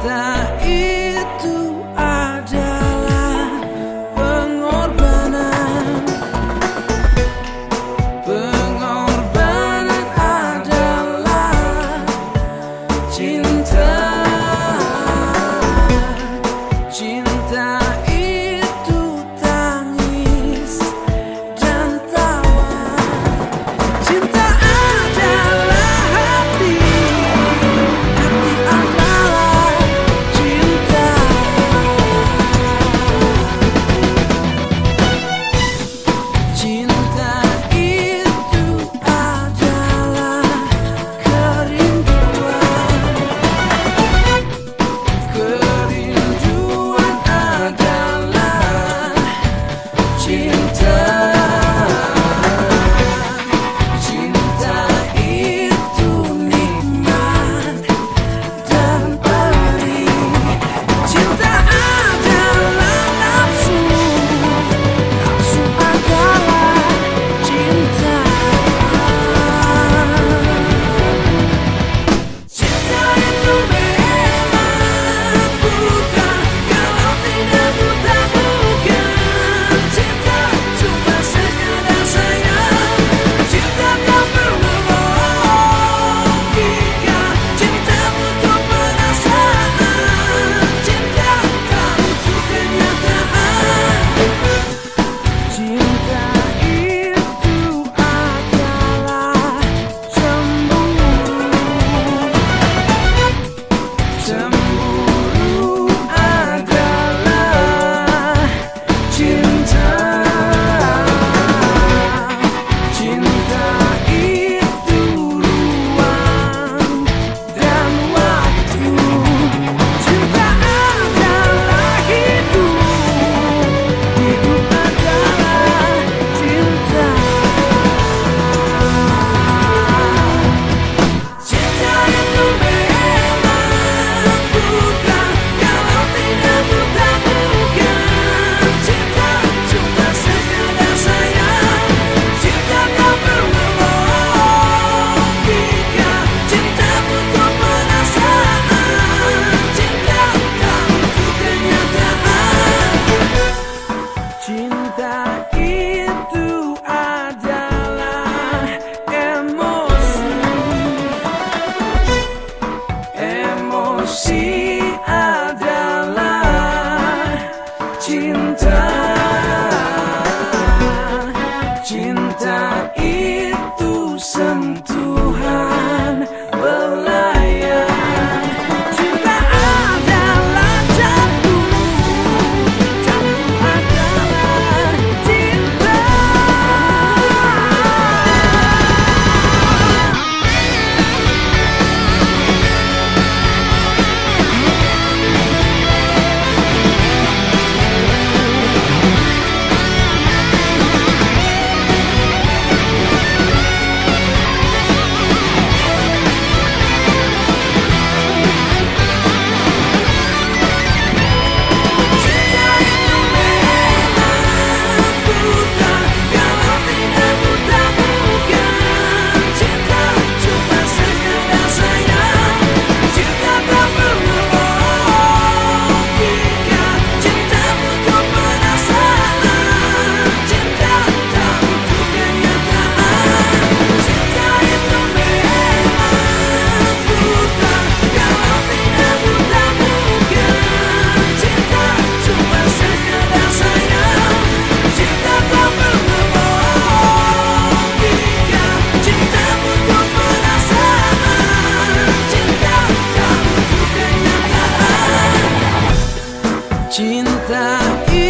cuenta Cinta You.